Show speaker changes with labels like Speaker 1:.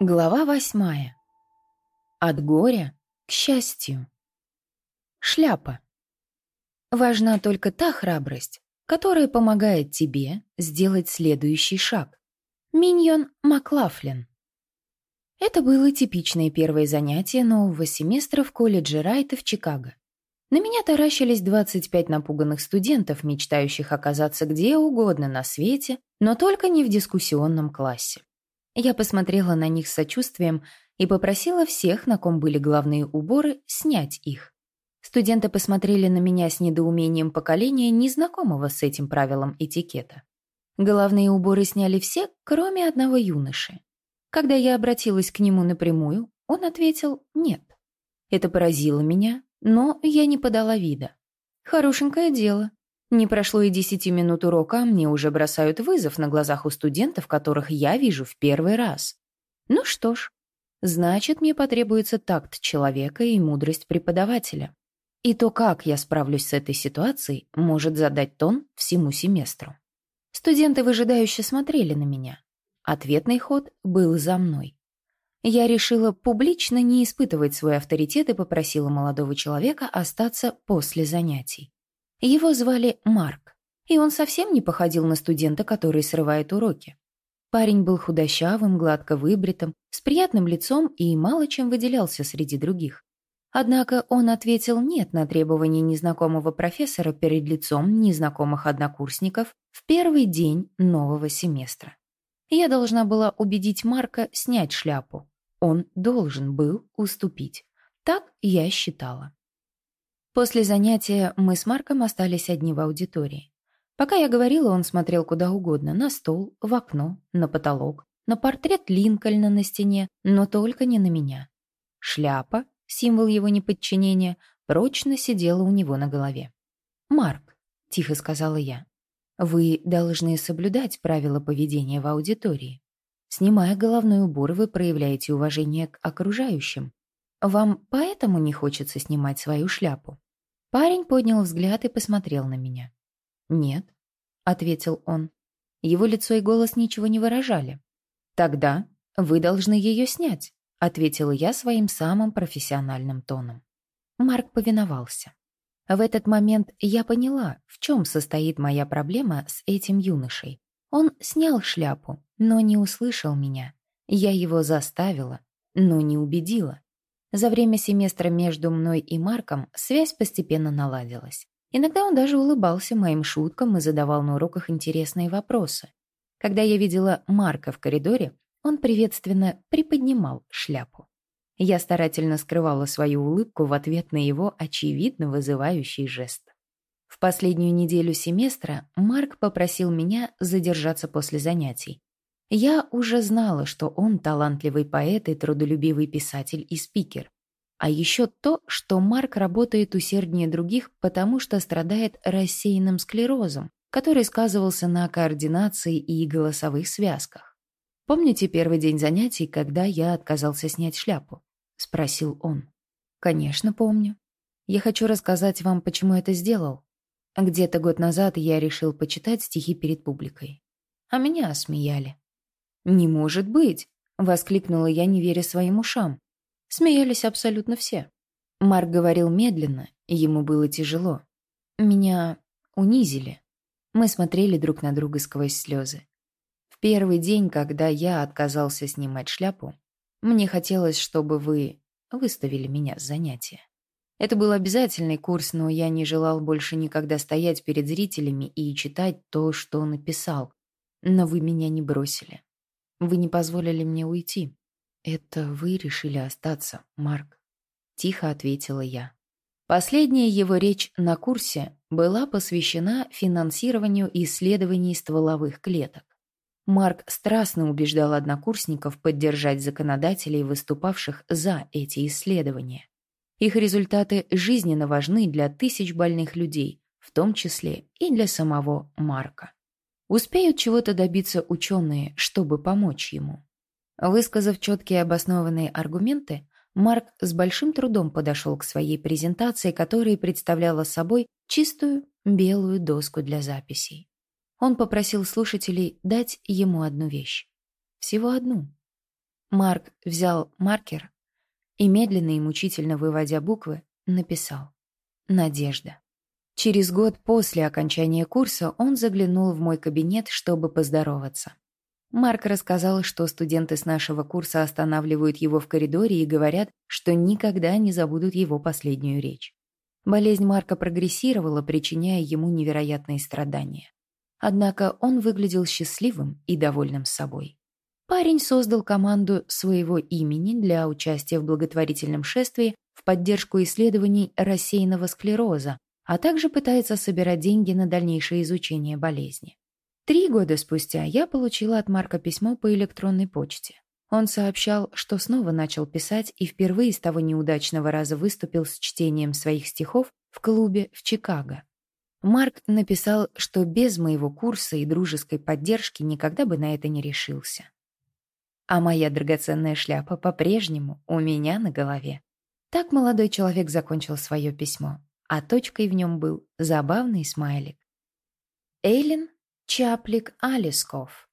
Speaker 1: Глава восьмая. От горя к счастью. Шляпа. Важна только та храбрость, которая помогает тебе сделать следующий шаг. Миньон Маклафлин. Это было типичное первое занятие нового семестра в колледже Райта в Чикаго. На меня таращились 25 напуганных студентов, мечтающих оказаться где угодно на свете, но только не в дискуссионном классе. Я посмотрела на них с сочувствием и попросила всех, на ком были головные уборы, снять их. Студенты посмотрели на меня с недоумением поколения, незнакомого с этим правилом этикета. Головные уборы сняли все, кроме одного юноши. Когда я обратилась к нему напрямую, он ответил «нет». Это поразило меня, но я не подала вида. Хорошенькое дело. Не прошло и десяти минут урока, а мне уже бросают вызов на глазах у студентов, которых я вижу в первый раз. Ну что ж, значит, мне потребуется такт человека и мудрость преподавателя. И то, как я справлюсь с этой ситуацией, может задать тон всему семестру. Студенты выжидающе смотрели на меня. Ответный ход был за мной. Я решила публично не испытывать свой авторитет и попросила молодого человека остаться после занятий. Его звали Марк, и он совсем не походил на студента, который срывает уроки. Парень был худощавым, гладко выбритым, с приятным лицом и мало чем выделялся среди других. Однако он ответил «нет» на требование незнакомого профессора перед лицом незнакомых однокурсников в первый день нового семестра. Я должна была убедить Марка снять шляпу. Он должен был уступить. Так я считала. После занятия мы с Марком остались одни в аудитории. Пока я говорила, он смотрел куда угодно, на стол, в окно, на потолок, на портрет Линкольна на стене, но только не на меня. Шляпа, символ его неподчинения, прочно сидела у него на голове. «Марк», — тихо сказала я, — «вы должны соблюдать правила поведения в аудитории. Снимая головной убор, вы проявляете уважение к окружающим. Вам поэтому не хочется снимать свою шляпу?» Парень поднял взгляд и посмотрел на меня. «Нет», — ответил он. Его лицо и голос ничего не выражали. «Тогда вы должны ее снять», — ответила я своим самым профессиональным тоном. Марк повиновался. В этот момент я поняла, в чем состоит моя проблема с этим юношей. Он снял шляпу, но не услышал меня. Я его заставила, но не убедила. За время семестра между мной и Марком связь постепенно наладилась. Иногда он даже улыбался моим шуткам и задавал на уроках интересные вопросы. Когда я видела Марка в коридоре, он приветственно приподнимал шляпу. Я старательно скрывала свою улыбку в ответ на его очевидно вызывающий жест. В последнюю неделю семестра Марк попросил меня задержаться после занятий, я уже знала, что он талантливый поэт и трудолюбивый писатель и спикер. А еще то, что Марк работает усерднее других, потому что страдает рассеянным склерозом, который сказывался на координации и голосовых связках. «Помните первый день занятий, когда я отказался снять шляпу?» — спросил он. «Конечно, помню. Я хочу рассказать вам, почему это сделал. Где-то год назад я решил почитать стихи перед публикой. А меня осмеяли. «Не может быть!» — воскликнула я, не веря своим ушам. Смеялись абсолютно все. Марк говорил медленно, ему было тяжело. Меня унизили. Мы смотрели друг на друга сквозь слезы. В первый день, когда я отказался снимать шляпу, мне хотелось, чтобы вы выставили меня с занятия. Это был обязательный курс, но я не желал больше никогда стоять перед зрителями и читать то, что написал. Но вы меня не бросили. Вы не позволили мне уйти. Это вы решили остаться, Марк. Тихо ответила я. Последняя его речь на курсе была посвящена финансированию исследований стволовых клеток. Марк страстно убеждал однокурсников поддержать законодателей, выступавших за эти исследования. Их результаты жизненно важны для тысяч больных людей, в том числе и для самого Марка. Успеют чего-то добиться ученые, чтобы помочь ему. Высказав четкие обоснованные аргументы, Марк с большим трудом подошел к своей презентации, которая представляла собой чистую белую доску для записей. Он попросил слушателей дать ему одну вещь. Всего одну. Марк взял маркер и, медленно и мучительно выводя буквы, написал «Надежда». Через год после окончания курса он заглянул в мой кабинет, чтобы поздороваться. Марк рассказал, что студенты с нашего курса останавливают его в коридоре и говорят, что никогда не забудут его последнюю речь. Болезнь Марка прогрессировала, причиняя ему невероятные страдания. Однако он выглядел счастливым и довольным собой. Парень создал команду своего имени для участия в благотворительном шествии в поддержку исследований рассеянного склероза, а также пытается собирать деньги на дальнейшее изучение болезни. Три года спустя я получила от Марка письмо по электронной почте. Он сообщал, что снова начал писать и впервые с того неудачного раза выступил с чтением своих стихов в клубе в Чикаго. Марк написал, что без моего курса и дружеской поддержки никогда бы на это не решился. А моя драгоценная шляпа по-прежнему у меня на голове. Так молодой человек закончил свое письмо, а точкой в нем был забавный смайлик. Эйлин Чаплик Алисков